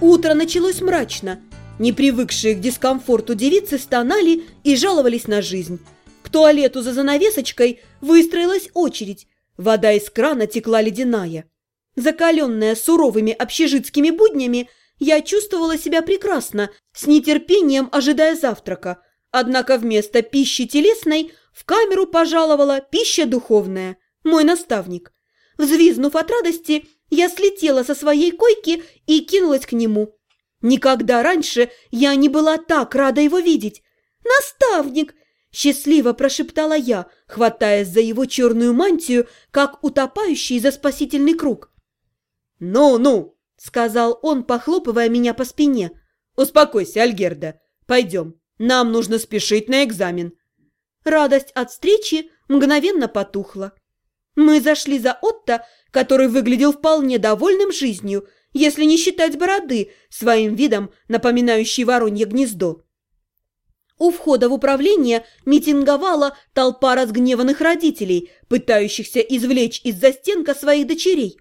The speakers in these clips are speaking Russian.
Утро началось мрачно. Непривыкшие к дискомфорту девицы стонали и жаловались на жизнь. К туалету за занавесочкой выстроилась очередь. Вода из крана текла ледяная. Закаленная суровыми общежитскими буднями, я чувствовала себя прекрасно, с нетерпением ожидая завтрака. Однако вместо пищи телесной в камеру пожаловала пища духовная, мой наставник. Взвизнув от радости, я слетела со своей койки и кинулась к нему. Никогда раньше я не была так рада его видеть. «Наставник!» – счастливо прошептала я, хватаясь за его черную мантию, как утопающий за спасительный круг. «Ну-ну!» – сказал он, похлопывая меня по спине. «Успокойся, Альгерда. Пойдем. Нам нужно спешить на экзамен». Радость от встречи мгновенно потухла. Мы зашли за Отто, который выглядел вполне довольным жизнью, если не считать бороды, своим видом напоминающей воронье гнездо. У входа в управление митинговала толпа разгневанных родителей, пытающихся извлечь из застенка своих дочерей.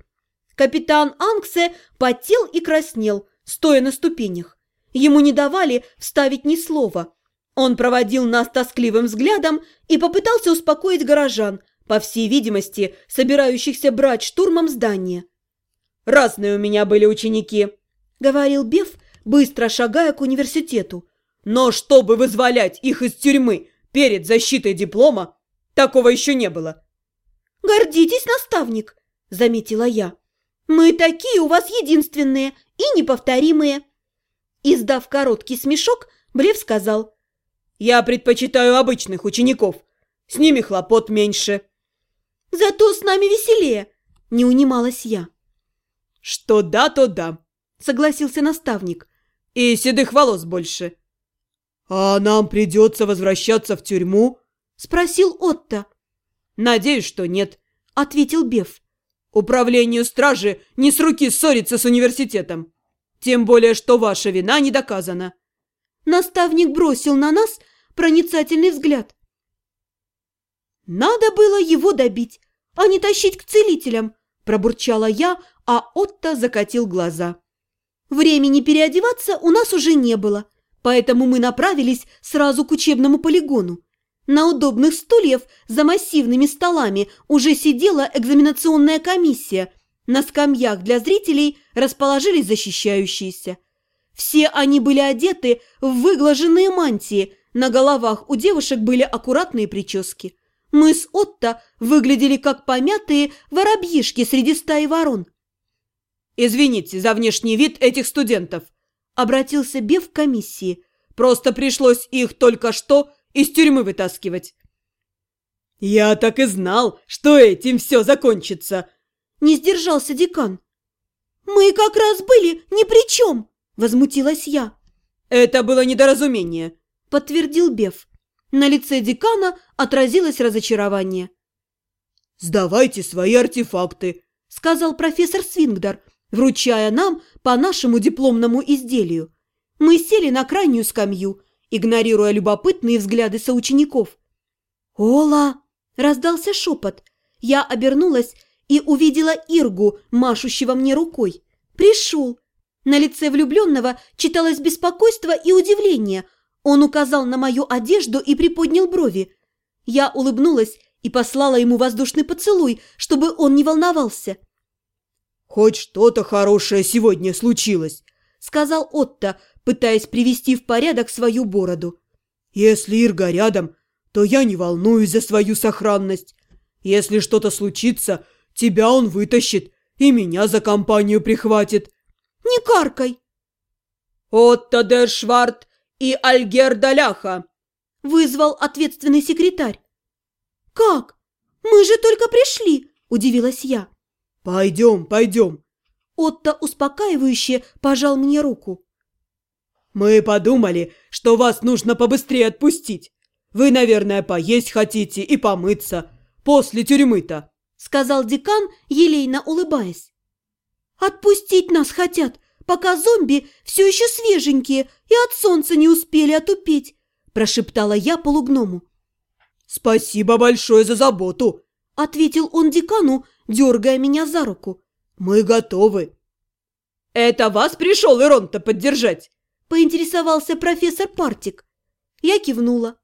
Капитан Анксе потел и краснел, стоя на ступенях. Ему не давали вставить ни слова. Он проводил нас тоскливым взглядом и попытался успокоить горожан, по всей видимости, собирающихся брать штурмом здание. «Разные у меня были ученики», — говорил Беф, быстро шагая к университету. «Но чтобы вызволять их из тюрьмы перед защитой диплома, такого еще не было». «Гордитесь, наставник», — заметила я. «Мы такие у вас единственные и неповторимые». Издав короткий смешок, Блев сказал. «Я предпочитаю обычных учеников. С ними хлопот меньше». Зато с нами веселее!» – не унималась я. «Что да, то да», – согласился наставник. «И седых волос больше». «А нам придется возвращаться в тюрьму?» – спросил Отто. «Надеюсь, что нет», – ответил Беф. «Управлению стражи не с руки ссориться с университетом. Тем более, что ваша вина не доказана». Наставник бросил на нас проницательный взгляд. «Надо было его добить, а не тащить к целителям!» – пробурчала я, а Отто закатил глаза. Времени переодеваться у нас уже не было, поэтому мы направились сразу к учебному полигону. На удобных стульях за массивными столами уже сидела экзаменационная комиссия. На скамьях для зрителей расположились защищающиеся. Все они были одеты в выглаженные мантии, на головах у девушек были аккуратные прически. Мы с Отто выглядели как помятые воробьишки среди стаи ворон. «Извините за внешний вид этих студентов», – обратился Бев к комиссии. «Просто пришлось их только что из тюрьмы вытаскивать». «Я так и знал, что этим все закончится», – не сдержался декан. «Мы как раз были ни при чем», – возмутилась я. «Это было недоразумение», – подтвердил Бев. На лице декана отразилось разочарование. «Сдавайте свои артефакты», – сказал профессор Свингдар, вручая нам по нашему дипломному изделию. Мы сели на крайнюю скамью, игнорируя любопытные взгляды соучеников. «Ола!» – раздался шепот. Я обернулась и увидела Иргу, машущего мне рукой. «Пришел!» На лице влюбленного читалось беспокойство и удивление – он указал на мою одежду и приподнял брови. Я улыбнулась и послала ему воздушный поцелуй, чтобы он не волновался. «Хоть что-то хорошее сегодня случилось», — сказал Отто, пытаясь привести в порядок свою бороду. «Если Ирга рядом, то я не волнуюсь за свою сохранность. Если что-то случится, тебя он вытащит и меня за компанию прихватит». «Не каркай!» «Отто Дершвард и Альгерда Ляха!» – вызвал ответственный секретарь. «Как? Мы же только пришли!» – удивилась я. «Пойдем, пойдем!» Отто успокаивающе пожал мне руку. «Мы подумали, что вас нужно побыстрее отпустить. Вы, наверное, поесть хотите и помыться. После тюрьмы-то!» – сказал декан, елейно улыбаясь. Отпустить нас хотят, пока зомби все еще свеженькие и от солнца не успели отупеть, прошептала я полугному. «Спасибо большое за заботу!» – ответил он декану, дергая меня за руку. «Мы готовы!» «Это вас пришел Ирон-то поддержать?» – поинтересовался профессор Партик. Я кивнула.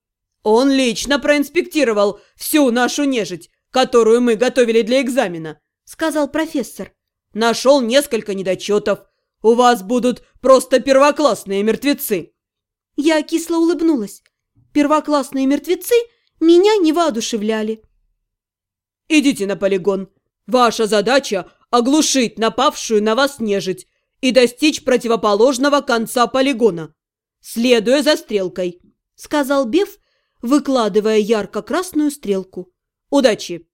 «Он лично проинспектировал всю нашу нежить, которую мы готовили для экзамена», – сказал профессор. «Нашел несколько недочетов. У вас будут просто первоклассные мертвецы». Я кисло улыбнулась. Первоклассные мертвецы – меня не воодушевляли. «Идите на полигон. Ваша задача – оглушить напавшую на вас нежить и достичь противоположного конца полигона, следуя за стрелкой», – сказал Беф, выкладывая ярко-красную стрелку. «Удачи!»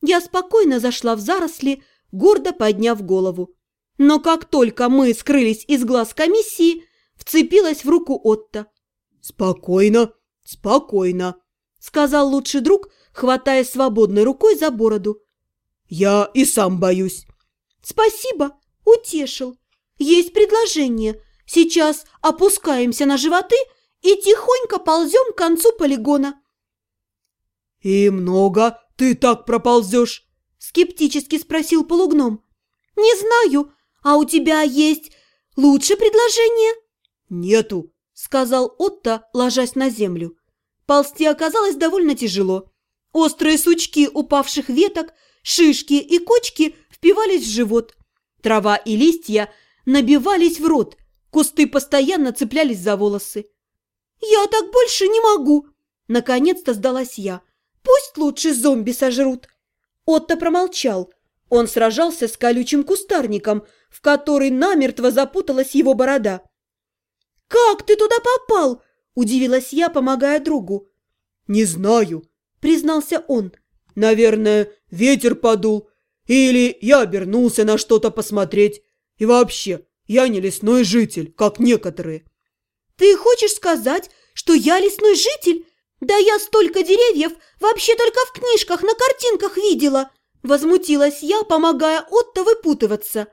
Я спокойно зашла в заросли, гордо подняв голову. Но как только мы скрылись из глаз комиссии, вцепилась в руку Отто. «Спокойно, спокойно!» сказал лучший друг, хватая свободной рукой за бороду. «Я и сам боюсь». «Спасибо, утешил. Есть предложение. Сейчас опускаемся на животы и тихонько ползем к концу полигона». «И много ты так проползешь?» – скептически спросил полугном. «Не знаю, а у тебя есть лучшее предложение?» «Нету», – сказал Отто, ложась на землю. Ползти оказалось довольно тяжело. Острые сучки упавших веток, шишки и кочки впивались в живот. Трава и листья набивались в рот, кусты постоянно цеплялись за волосы. «Я так больше не могу!» Наконец-то сдалась я. «Пусть лучше зомби сожрут!» Отто промолчал. Он сражался с колючим кустарником, в который намертво запуталась его борода. «Как ты туда попал?» Удивилась я, помогая другу. «Не знаю», — признался он. «Наверное, ветер подул. Или я обернулся на что-то посмотреть. И вообще, я не лесной житель, как некоторые». «Ты хочешь сказать, что я лесной житель? Да я столько деревьев вообще только в книжках на картинках видела!» Возмутилась я, помогая Отто выпутываться.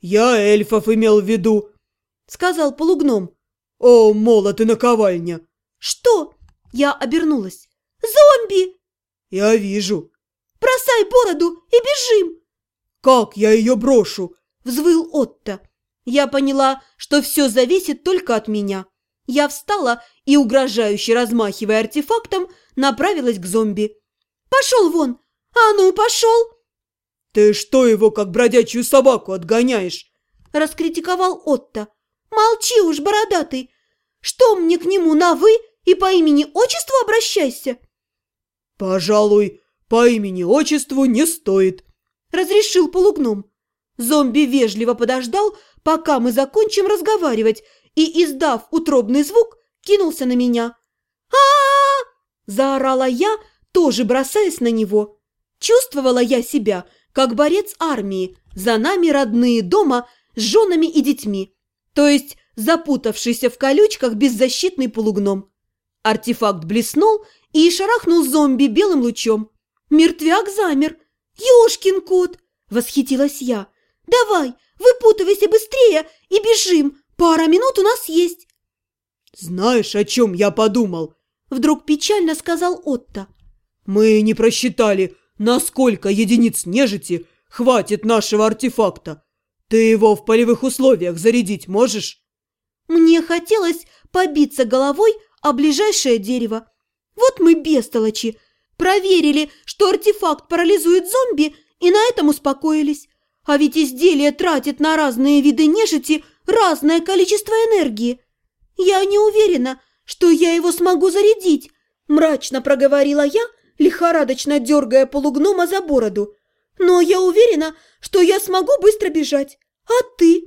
«Я эльфов имел в виду», — сказал полугном. «О, молот и наковальня!» «Что?» Я обернулась. «Зомби!» «Я вижу!» «Бросай бороду и бежим!» «Как я ее брошу?» Взвыл Отто. Я поняла, что все зависит только от меня. Я встала и, угрожающе размахивая артефактом, направилась к зомби. «Пошел вон! А ну, пошел!» «Ты что его, как бродячую собаку, отгоняешь?» Раскритиковал Отто. «Молчи уж, бородатый! Что мне к нему на «вы» и по имени-отчеству обращайся?» «Пожалуй, по имени-отчеству не стоит», – разрешил полугном. Зомби вежливо подождал, пока мы закончим разговаривать, и, издав утробный звук, кинулся на меня. а, -а, -а, заорала я, тоже бросаясь на него. Чувствовала я себя, как борец армии, за нами родные дома с женами и детьми то есть запутавшийся в колючках беззащитный полугном. Артефакт блеснул и шарахнул зомби белым лучом. Мертвяк замер. «Ешкин кот!» – восхитилась я. «Давай, выпутывайся быстрее и бежим. Пара минут у нас есть». «Знаешь, о чем я подумал?» – вдруг печально сказал Отто. «Мы не просчитали, насколько единиц нежити хватит нашего артефакта. «Ты его в полевых условиях зарядить можешь?» Мне хотелось побиться головой о ближайшее дерево. Вот мы бестолочи. Проверили, что артефакт парализует зомби, и на этом успокоились. А ведь изделие тратит на разные виды нежити разное количество энергии. Я не уверена, что я его смогу зарядить, мрачно проговорила я, лихорадочно дергая полугнома за бороду. Но я уверена, что я смогу быстро бежать. А ты?»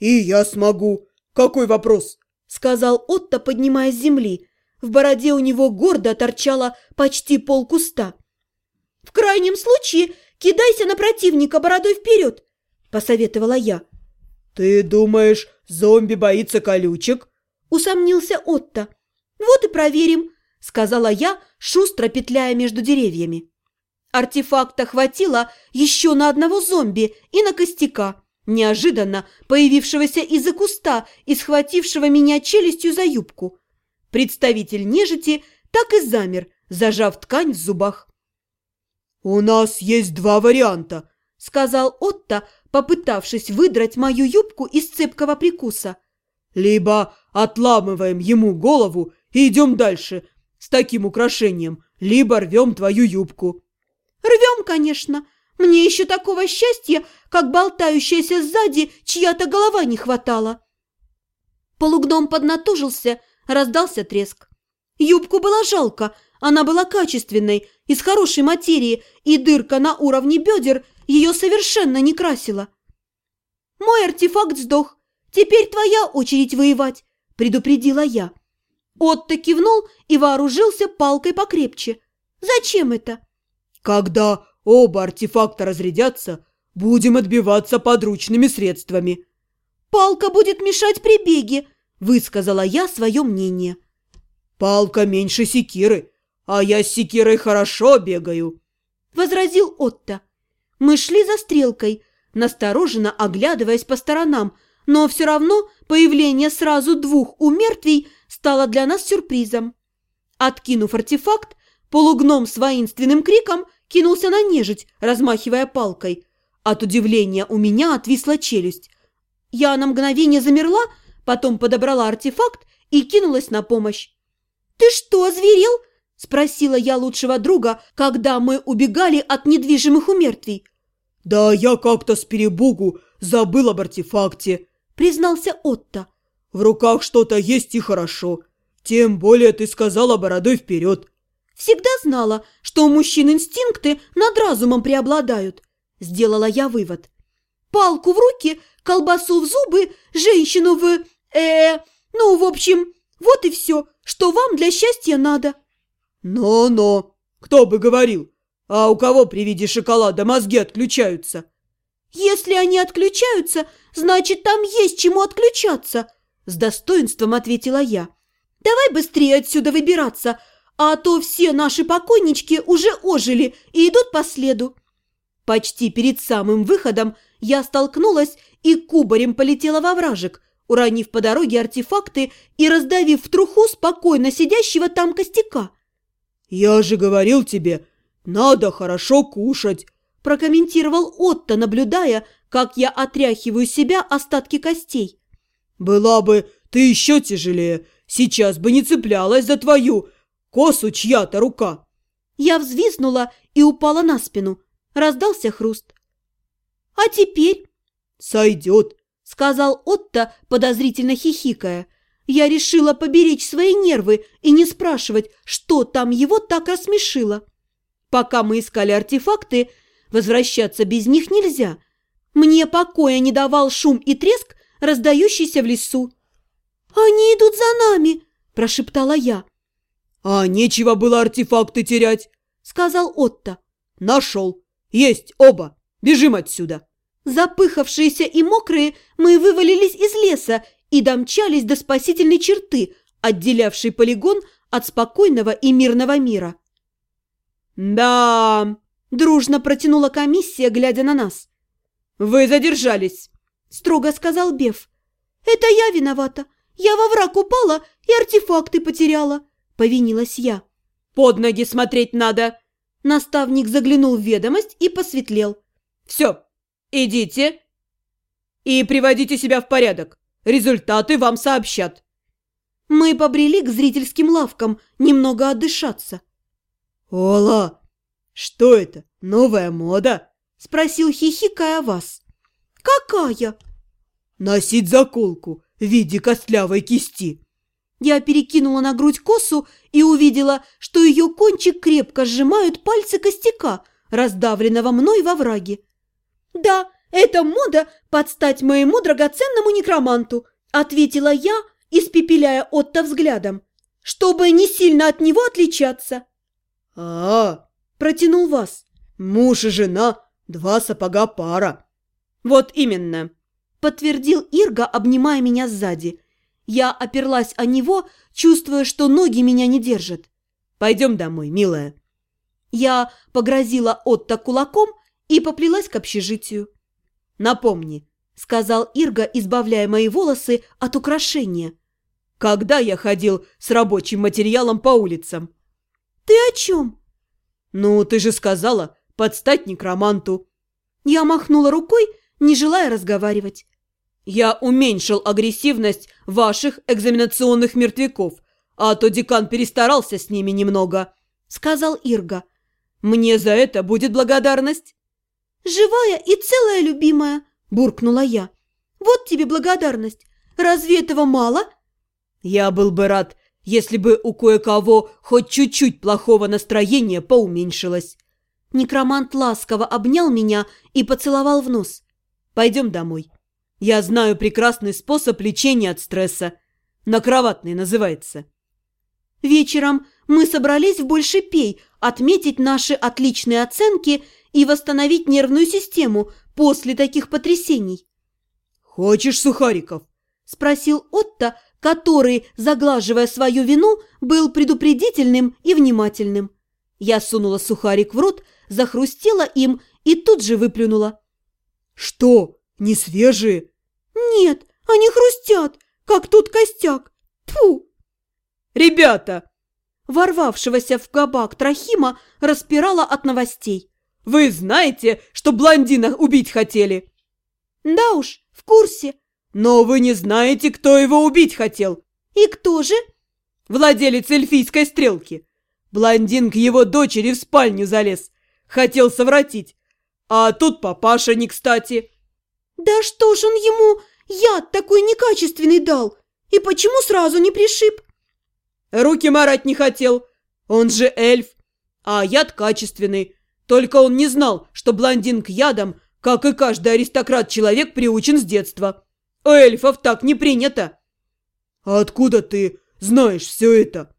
«И я смогу. Какой вопрос?» Сказал Отто, поднимая с земли. В бороде у него гордо торчало почти полкуста. «В крайнем случае кидайся на противника бородой вперед!» Посоветовала я. «Ты думаешь, зомби боится колючек?» Усомнился Отто. «Вот и проверим», сказала я, шустро петляя между деревьями. Артефакта хватило еще на одного зомби и на костяка, неожиданно появившегося из-за куста и схватившего меня челюстью за юбку. Представитель нежити так и замер, зажав ткань в зубах. «У нас есть два варианта», — сказал Отто, попытавшись выдрать мою юбку из цепкого прикуса. «Либо отламываем ему голову и идем дальше с таким украшением, либо рвем твою юбку». «Рвем, конечно. Мне еще такого счастья, как болтающаяся сзади чья-то голова не хватало». Полугном поднатужился, раздался треск. Юбку было жалко, она была качественной, из хорошей материи, и дырка на уровне бедер ее совершенно не красила. «Мой артефакт сдох. Теперь твоя очередь воевать», – предупредила я. Отто кивнул и вооружился палкой покрепче. «Зачем это?» «Когда оба артефакта разрядятся, будем отбиваться подручными средствами». «Палка будет мешать при беге», – высказала я свое мнение. «Палка меньше секиры, а я с секирой хорошо бегаю», – возразил Отто. Мы шли за стрелкой, настороженно оглядываясь по сторонам, но все равно появление сразу двух умертвий стало для нас сюрпризом. Откинув артефакт, полугном с воинственным криком кинулся на нежить, размахивая палкой. От удивления у меня отвисла челюсть. Я на мгновение замерла, потом подобрала артефакт и кинулась на помощь. «Ты что, озверел?» – спросила я лучшего друга, когда мы убегали от недвижимых умертвий. «Да я как-то с перебугу забыл об артефакте», – признался Отто. «В руках что-то есть и хорошо. Тем более ты сказала бородой вперед». «Всегда знала, что у мужчин инстинкты над разумом преобладают», – сделала я вывод. «Палку в руки, колбасу в зубы, женщину в... э, ну, в общем, вот и все, что вам для счастья надо». «Но-но, кто бы говорил, а у кого при виде шоколада мозги отключаются?» «Если они отключаются, значит, там есть чему отключаться», – с достоинством ответила я. «Давай быстрее отсюда выбираться, а то все наши покойнички уже ожили и идут по следу». Почти перед самым выходом я столкнулась и кубарем полетела во вражек, уронив по дороге артефакты и раздавив в труху спокойно сидящего там костяка. «Я же говорил тебе, надо хорошо кушать», – прокомментировал Отто, наблюдая, как я отряхиваю себя остатки костей. «Была бы ты еще тяжелее, сейчас бы не цеплялась за твою косу чья-то рука». Я взвизнула и упала на спину. Раздался хруст. «А теперь?» «Сойдет», – сказал Отто, подозрительно хихикая. Я решила поберечь свои нервы и не спрашивать, что там его так рассмешило. Пока мы искали артефакты, возвращаться без них нельзя. Мне покоя не давал шум и треск, раздающийся в лесу. «Они идут за нами!» – прошептала я. «А нечего было артефакты терять!» – сказал Отто. «Нашел! Есть оба! Бежим отсюда!» Запыхавшиеся и мокрые, мы вывалились из леса и домчались до спасительной черты, отделявшей полигон от спокойного и мирного мира. «Да!» – дружно протянула комиссия, глядя на нас. «Вы задержались!» – строго сказал Беф. «Это я виновата. Я во враг упала и артефакты потеряла», – повинилась я. «Под ноги смотреть надо!» Наставник заглянул в ведомость и посветлел. «Все, идите и приводите себя в порядок. Результаты вам сообщат». Мы побрели к зрительским лавкам немного отдышаться. «Ола, что это, новая мода?» – спросил хихикая вас. «Какая?» «Носить заколку в виде костлявой кисти». Я перекинула на грудь косу и увидела, что ее кончик крепко сжимают пальцы костяка, раздавленного мной во враге. «Да, это мода под стать моему драгоценному некроманту», ответила я, испепеляя Отто взглядом, чтобы не сильно от него отличаться. а, -а, -а протянул вас. «Муж и жена, два сапога пара». «Вот именно», – подтвердил Ирга, обнимая меня сзади. Я оперлась о него, чувствуя, что ноги меня не держат. «Пойдем домой, милая». Я погрозила Отто кулаком и поплелась к общежитию. Напомни, — сказал Ирга, избавляя мои волосы от украшения. «Когда я ходил с рабочим материалом по улицам?» «Ты о чем?» «Ну, ты же сказала, подстать некроманту». Я махнула рукой, не желая разговаривать. «Я уменьшил агрессивность ваших экзаменационных мертвяков, а то декан перестарался с ними немного», — сказал Ирга. «Мне за это будет благодарность». «Живая и целая, любимая», – буркнула я. «Вот тебе благодарность. Разве этого мало?» «Я был бы рад, если бы у кое-кого хоть чуть-чуть плохого настроения поуменьшилось». Некромант ласково обнял меня и поцеловал в нос. «Пойдем домой. Я знаю прекрасный способ лечения от стресса. Накроватный называется». Вечером мы собрались в Больше Пей отметить наши отличные оценки и восстановить нервную систему после таких потрясений. «Хочешь сухариков?» – спросил Отто, который, заглаживая свою вину, был предупредительным и внимательным. Я сунула сухарик в рот, захрустела им и тут же выплюнула. «Что, не свежие?» «Нет, они хрустят, как тут костяк. Тьфу!» «Ребята!» Ворвавшегося в кабак Трохима распирала от новостей. «Вы знаете, что блондина убить хотели?» «Да уж, в курсе». «Но вы не знаете, кто его убить хотел». «И кто же?» «Владелец эльфийской стрелки. Блондин к его дочери в спальню залез. Хотел совратить. А тут папаша не кстати». «Да что ж он ему яд такой некачественный дал? И почему сразу не пришиб?» Руки марать не хотел. Он же эльф. А яд качественный. Только он не знал, что блондин к ядам, как и каждый аристократ-человек, приучен с детства. У эльфов так не принято. А откуда ты знаешь все это?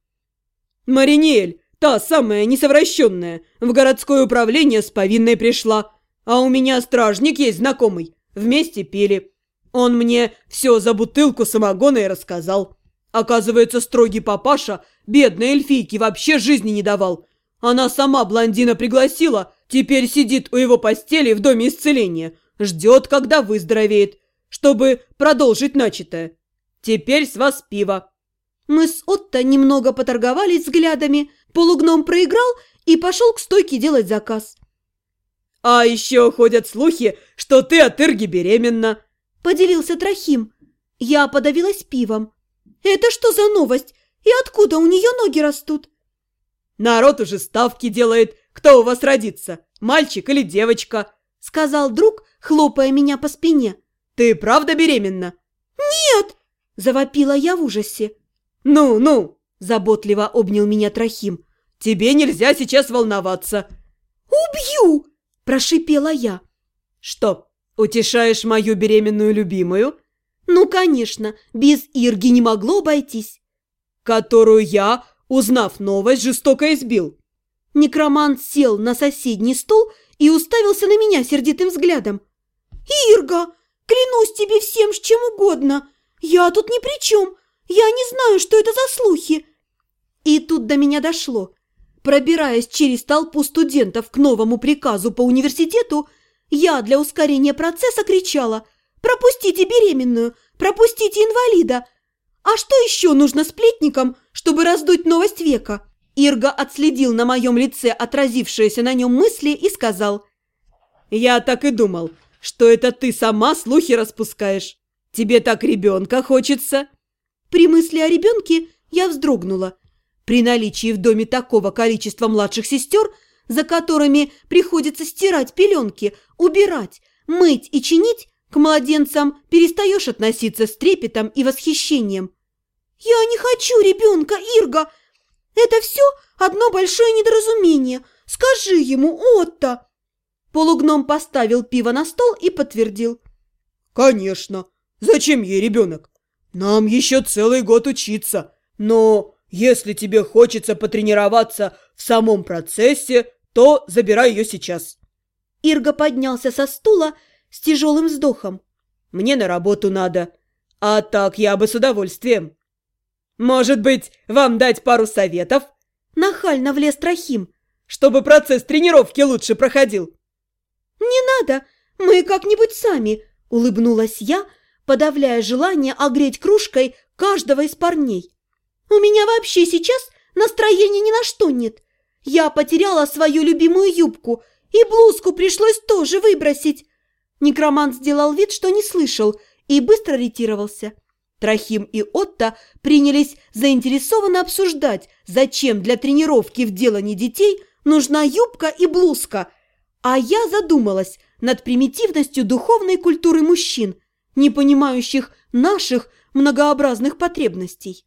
Мариниэль, та самая несовращенная, в городское управление с повинной пришла. А у меня стражник есть знакомый. Вместе пили. Он мне все за бутылку самогона и рассказал. Оказывается, строгий папаша бедной эльфийке вообще жизни не давал. Она сама блондина пригласила, теперь сидит у его постели в доме исцеления, ждет, когда выздоровеет, чтобы продолжить начатое. Теперь с вас пиво. Мы с Отто немного поторговались взглядами, полугном проиграл и пошел к стойке делать заказ. «А еще ходят слухи, что ты от Ирги беременна», – поделился Трохим. Я подавилась пивом. «Это что за новость? И откуда у нее ноги растут?» «Народ уже ставки делает, кто у вас родится, мальчик или девочка», сказал друг, хлопая меня по спине. «Ты правда беременна?» «Нет!» – завопила я в ужасе. «Ну, ну!» – заботливо обнял меня Трохим. «Тебе нельзя сейчас волноваться!» «Убью!» – прошипела я. «Что, утешаешь мою беременную любимую?» Ну, конечно, без Ирги не могло обойтись. Которую я, узнав новость, жестоко избил. Некромант сел на соседний стул и уставился на меня сердитым взглядом. «Ирга, клянусь тебе всем, с чем угодно. Я тут ни при чем. Я не знаю, что это за слухи». И тут до меня дошло. Пробираясь через толпу студентов к новому приказу по университету, я для ускорения процесса кричала Пропустите беременную, пропустите инвалида. А что еще нужно сплетникам, чтобы раздуть новость века? Ирга отследил на моем лице отразившиеся на нем мысли и сказал. «Я так и думал, что это ты сама слухи распускаешь. Тебе так ребенка хочется». При мысли о ребенке я вздрогнула. При наличии в доме такого количества младших сестер, за которыми приходится стирать пеленки, убирать, мыть и чинить, к младенцам перестаешь относиться с трепетом и восхищением. «Я не хочу ребенка, Ирга! Это все одно большое недоразумение. Скажи ему, Отто!» Полугном поставил пиво на стол и подтвердил. «Конечно! Зачем ей ребенок? Нам еще целый год учиться. Но если тебе хочется потренироваться в самом процессе, то забирай ее сейчас». Ирга поднялся со стула с тяжелым вздохом. «Мне на работу надо, а так я бы с удовольствием. Может быть, вам дать пару советов?» Нахально влез Трохим. «Чтобы процесс тренировки лучше проходил». «Не надо, мы как-нибудь сами», Улыбнулась я, подавляя желание огреть кружкой каждого из парней. «У меня вообще сейчас настроения ни на что нет. Я потеряла свою любимую юбку, и блузку пришлось тоже выбросить». Некромант сделал вид, что не слышал, и быстро ретировался. Трохим и Отто принялись заинтересованно обсуждать, зачем для тренировки в делании детей нужна юбка и блузка. А я задумалась над примитивностью духовной культуры мужчин, не понимающих наших многообразных потребностей.